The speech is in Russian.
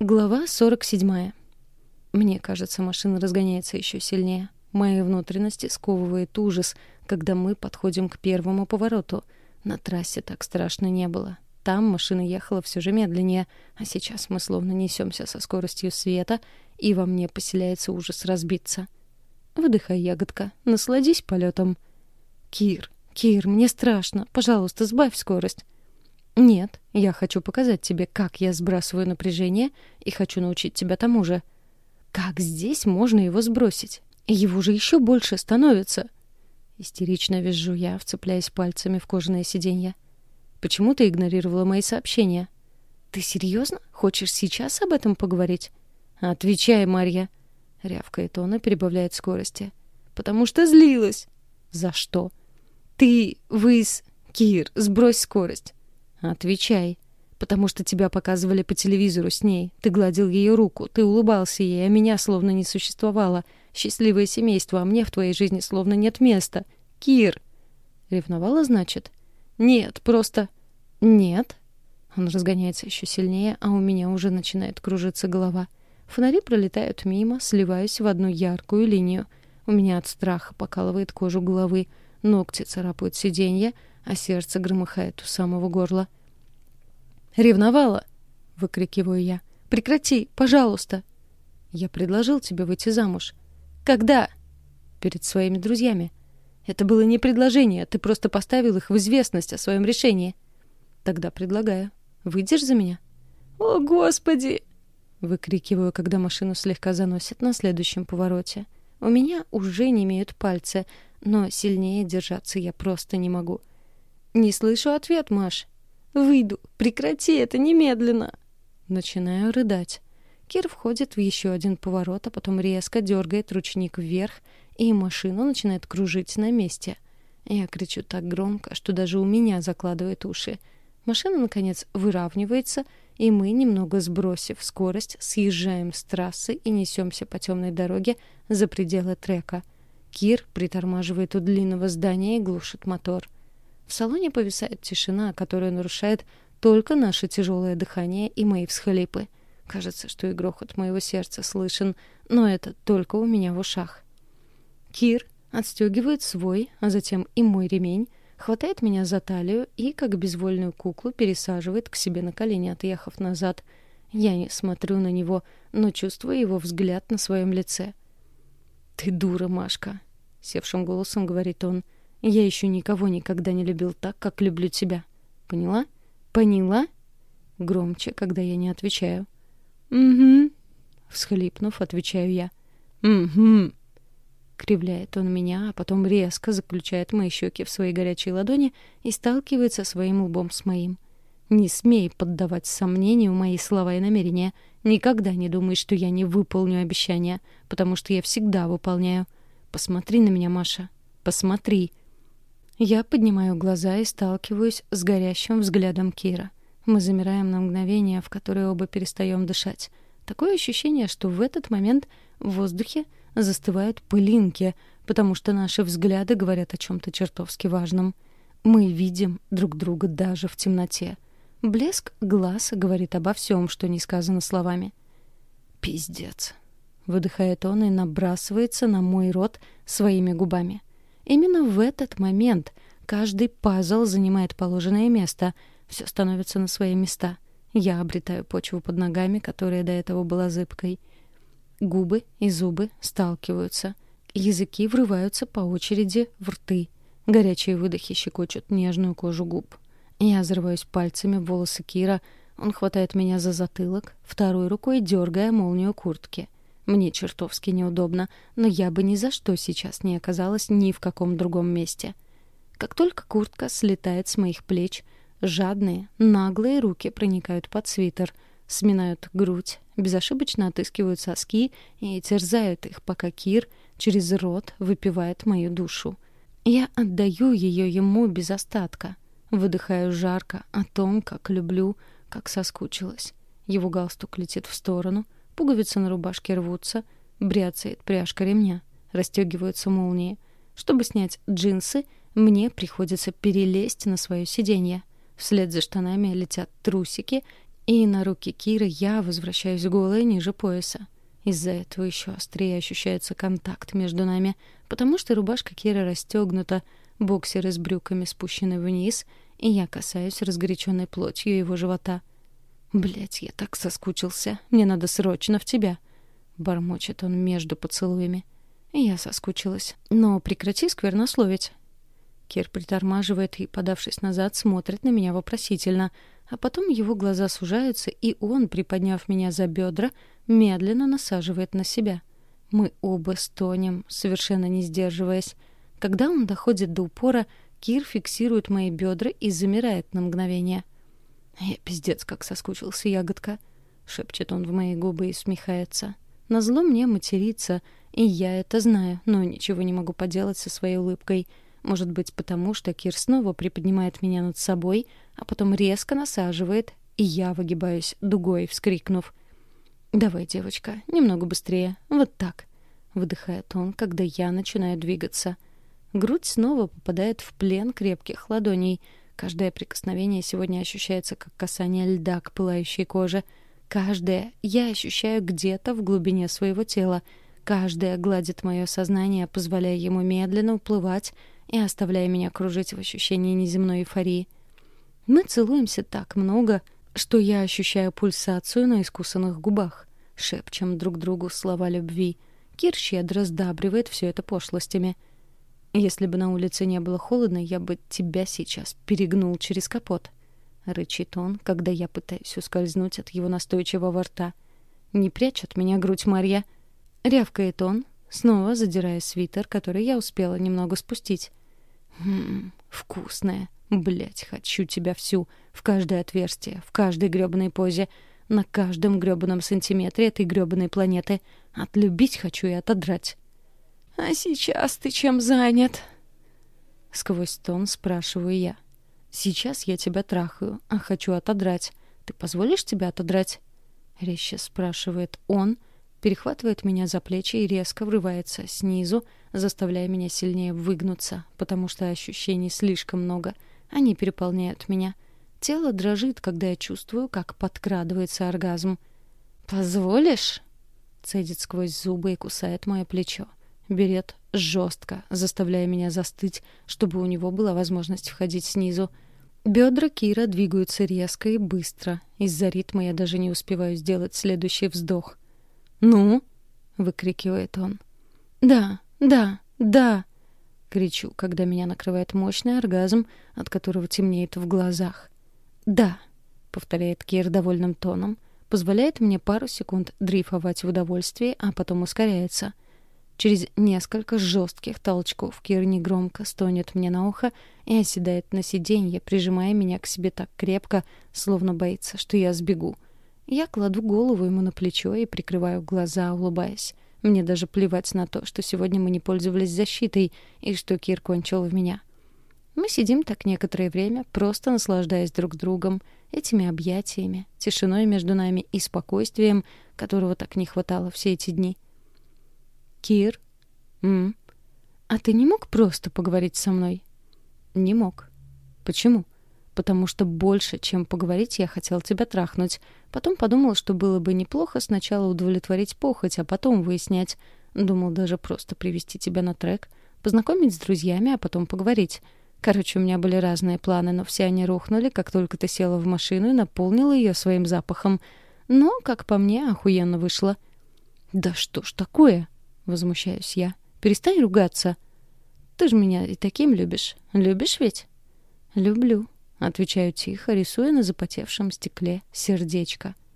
Глава 47. Мне кажется, машина разгоняется еще сильнее. Мои внутренности сковывает ужас, когда мы подходим к первому повороту. На трассе так страшно не было. Там машина ехала все же медленнее, а сейчас мы словно несемся со скоростью света, и во мне поселяется ужас разбиться. Выдыхай, ягодка, насладись полетом. Кир, Кир, мне страшно. Пожалуйста, сбавь скорость. Нет, я хочу показать тебе, как я сбрасываю напряжение, и хочу научить тебя тому же. Как здесь можно его сбросить? Его же еще больше становится. Истерично визжу я, вцепляясь пальцами в кожаное сиденье. Почему ты игнорировала мои сообщения? Ты серьезно? Хочешь сейчас об этом поговорить? Отвечай, Марья. Рявкает он и перебавляет скорости. Потому что злилась. За что? Ты, вы. Кир, сбрось скорость. Отвечай. Потому что тебя показывали по телевизору с ней. Ты гладил ее руку, ты улыбался ей, а меня словно не существовало. Счастливое семейство, а мне в твоей жизни словно нет места. Кир. Ревновала, значит? Нет, просто... Нет. Он разгоняется еще сильнее, а у меня уже начинает кружиться голова. Фонари пролетают мимо, сливаясь в одну яркую линию. У меня от страха покалывает кожу головы. Ногти царапают сиденье, а сердце громыхает у самого горла. «Ревновала!» — выкрикиваю я. «Прекрати, пожалуйста!» «Я предложил тебе выйти замуж». «Когда?» «Перед своими друзьями». «Это было не предложение, ты просто поставил их в известность о своем решении». «Тогда предлагаю. Выйдешь за меня?» «О, Господи!» — выкрикиваю, когда машину слегка заносит на следующем повороте. У меня уже не имеют пальцы, но сильнее держаться я просто не могу. «Не слышу ответ, Маш». «Выйду. Прекрати это немедленно». Начинаю рыдать. Кир входит в еще один поворот, а потом резко дергает ручник вверх, и машина начинает кружить на месте. Я кричу так громко, что даже у меня закладывает уши. Машина, наконец, выравнивается, и мы, немного сбросив скорость, съезжаем с трассы и несемся по темной дороге за пределы трека — Кир притормаживает у длинного здания и глушит мотор. В салоне повисает тишина, которая нарушает только наше тяжелое дыхание и мои всхлипы. Кажется, что и грохот моего сердца слышен, но это только у меня в ушах. Кир отстегивает свой, а затем и мой ремень, хватает меня за талию и, как безвольную куклу, пересаживает к себе на колени, отъехав назад. Я не смотрю на него, но чувствую его взгляд на своем лице. «Ты дура, Машка», — севшим голосом говорит он. «Я еще никого никогда не любил так, как люблю тебя. Поняла? Поняла?» Громче, когда я не отвечаю. «Угу», — всхлипнув, отвечаю я. «Угу». Кривляет он меня, а потом резко заключает мои щеки в свои горячие ладони и сталкивается своим лбом с моим. Не смей поддавать сомнению мои слова и намерения. Никогда не думай, что я не выполню обещания, потому что я всегда выполняю. Посмотри на меня, Маша. Посмотри. Я поднимаю глаза и сталкиваюсь с горящим взглядом Кира. Мы замираем на мгновение, в которое оба перестаем дышать. Такое ощущение, что в этот момент в воздухе застывают пылинки, потому что наши взгляды говорят о чем-то чертовски важном. Мы видим друг друга даже в темноте. Блеск глаз говорит обо всем, что не сказано словами. «Пиздец», — выдыхает он и набрасывается на мой рот своими губами. Именно в этот момент каждый пазл занимает положенное место, все становится на свои места. Я обретаю почву под ногами, которая до этого была зыбкой. Губы и зубы сталкиваются. Языки врываются по очереди в рты. Горячие выдохи щекочут нежную кожу губ. Я взрываюсь пальцами в волосы Кира. Он хватает меня за затылок, второй рукой дергая молнию куртки. Мне чертовски неудобно, но я бы ни за что сейчас не оказалась ни в каком другом месте. Как только куртка слетает с моих плеч, жадные, наглые руки проникают под свитер, сминают грудь, безошибочно отыскивают соски и терзают их, пока Кир через рот выпивает мою душу. Я отдаю ее ему без остатка — Выдыхаю жарко о том, как люблю, как соскучилась. Его галстук летит в сторону, пуговицы на рубашке рвутся, бряцает пряжка ремня, расстегиваются молнии. Чтобы снять джинсы, мне приходится перелезть на свое сиденье. Вслед за штанами летят трусики, И на руки Киры я возвращаюсь голая ниже пояса. Из-за этого еще острее ощущается контакт между нами, потому что рубашка Киры расстегнута, боксеры с брюками спущены вниз, и я касаюсь разгоряченной плотью его живота. Блять, я так соскучился. Мне надо срочно в тебя. Бормочет он между поцелуями. Я соскучилась. Но прекрати сквернословить. Кир притормаживает и, подавшись назад, смотрит на меня вопросительно, а потом его глаза сужаются, и он, приподняв меня за бедра, медленно насаживает на себя. Мы оба стонем, совершенно не сдерживаясь. Когда он доходит до упора, Кир фиксирует мои бедра и замирает на мгновение. «Я пиздец как соскучился, ягодка», — шепчет он в мои губы и смехается. Назло мне материться, и я это знаю, но ничего не могу поделать со своей улыбкой — может быть, потому что Кир снова приподнимает меня над собой, а потом резко насаживает, и я выгибаюсь дугой, вскрикнув. «Давай, девочка, немного быстрее. Вот так», — выдыхает он, когда я начинаю двигаться. Грудь снова попадает в плен крепких ладоней. Каждое прикосновение сегодня ощущается как касание льда к пылающей коже. Каждое я ощущаю где-то в глубине своего тела. Каждое гладит мое сознание, позволяя ему медленно уплывать и оставляя меня кружить в ощущении неземной эйфории. Мы целуемся так много, что я ощущаю пульсацию на искусанных губах, шепчем друг другу слова любви. Кир щедро сдабривает все это пошлостями. «Если бы на улице не было холодно, я бы тебя сейчас перегнул через капот», — рычит он, когда я пытаюсь ускользнуть от его настойчивого рта. «Не прячь от меня грудь, Марья!» — рявкает он, снова задирая свитер, который я успела немного спустить. Ммм, вкусная. Блять, хочу тебя всю. В каждое отверстие, в каждой грёбаной позе, на каждом грёбаном сантиметре этой грёбаной планеты. Отлюбить хочу и отодрать. «А сейчас ты чем занят?» Сквозь тон спрашиваю я. «Сейчас я тебя трахаю, а хочу отодрать. Ты позволишь тебя отодрать?» Резче спрашивает он, перехватывает меня за плечи и резко врывается снизу, заставляя меня сильнее выгнуться, потому что ощущений слишком много. Они переполняют меня. Тело дрожит, когда я чувствую, как подкрадывается оргазм. «Позволишь?» Цедит сквозь зубы и кусает мое плечо. Берет жестко, заставляя меня застыть, чтобы у него была возможность входить снизу. Бедра Кира двигаются резко и быстро. Из-за ритма я даже не успеваю сделать следующий вздох. «Ну?» — выкрикивает он. «Да, да, да!» — кричу, когда меня накрывает мощный оргазм, от которого темнеет в глазах. «Да!» — повторяет Кир довольным тоном, позволяет мне пару секунд дрейфовать в удовольствии, а потом ускоряется. Через несколько жестких толчков Кир негромко стонет мне на ухо и оседает на сиденье, прижимая меня к себе так крепко, словно боится, что я сбегу — я кладу голову ему на плечо и прикрываю глаза, улыбаясь. Мне даже плевать на то, что сегодня мы не пользовались защитой и что Кир кончил в меня. Мы сидим так некоторое время, просто наслаждаясь друг другом, этими объятиями, тишиной между нами и спокойствием, которого так не хватало все эти дни. «Кир? М? А ты не мог просто поговорить со мной?» «Не мог. Почему?» потому что больше, чем поговорить, я хотел тебя трахнуть. Потом подумал, что было бы неплохо сначала удовлетворить похоть, а потом выяснять. Думал даже просто привести тебя на трек, познакомить с друзьями, а потом поговорить. Короче, у меня были разные планы, но все они рухнули, как только ты села в машину и наполнила ее своим запахом. Но, как по мне, охуенно вышло. «Да что ж такое?» — возмущаюсь я. «Перестань ругаться. Ты же меня и таким любишь. Любишь ведь?» «Люблю», Отвечаю тихо, рисуя на запотевшем стекле сердечко —